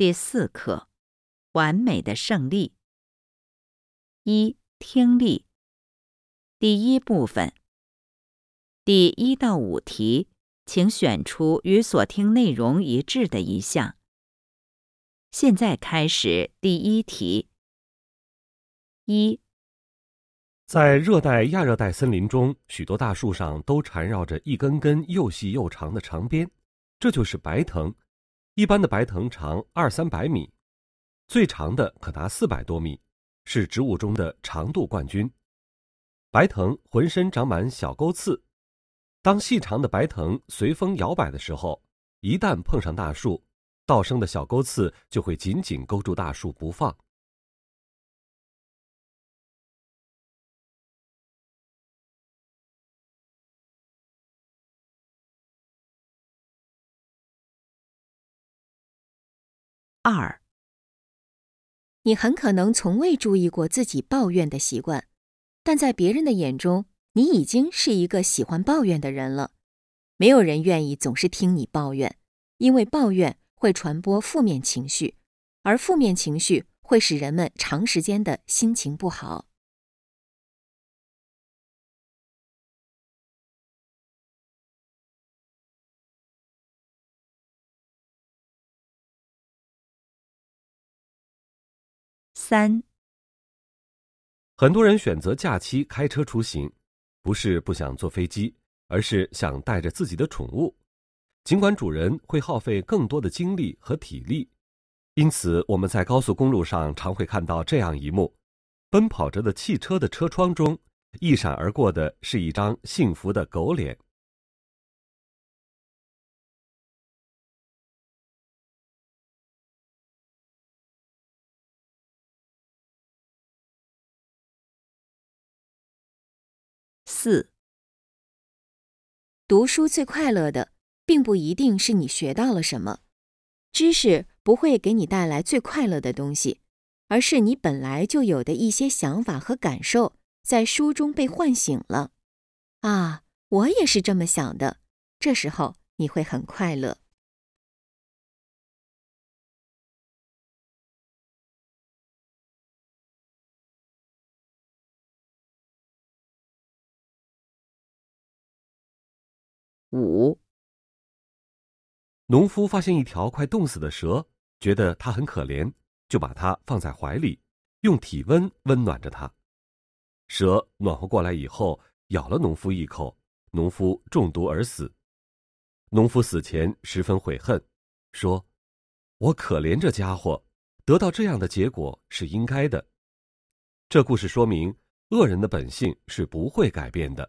第四课：完美的胜利。一、听力。第一部分。第一到五题，请选出与所听内容一致的一项。现在开始第一题。一、在热带亚热带森林中，许多大树上都缠绕着一根根又细又长的长鞭，这就是白藤。一般的白藤长二三百米，最长的可达四百多米，是植物中的长度冠军。白藤浑身长满小钩刺，当细长的白藤随风摇摆的时候，一旦碰上大树，倒生的小钩刺就会紧紧勾住大树不放。二，你很可能从未注意过自己抱怨的习惯，但在别人的眼中，你已经是一个喜欢抱怨的人了。没有人愿意总是听你抱怨，因为抱怨会传播负面情绪，而负面情绪会使人们长时间的心情不好。三，很多人选择假期开车出行，不是不想坐飞机，而是想带着自己的宠物。尽管主人会耗费更多的精力和体力，因此我们在高速公路上常会看到这样一幕：奔跑着的汽车的车窗中，一闪而过的是一张幸福的狗脸。四，读书最快乐的，并不一定是你学到了什么，知识不会给你带来最快乐的东西，而是你本来就有的一些想法和感受，在书中被唤醒了。啊，我也是这么想的。这时候你会很快乐。五，农夫发现一条快冻死的蛇，觉得它很可怜，就把它放在怀里，用体温温暖着它。蛇暖和过来以后，咬了农夫一口，农夫中毒而死。农夫死前十分悔恨，说：“我可怜这家伙，得到这样的结果是应该的。”这故事说明，恶人的本性是不会改变的。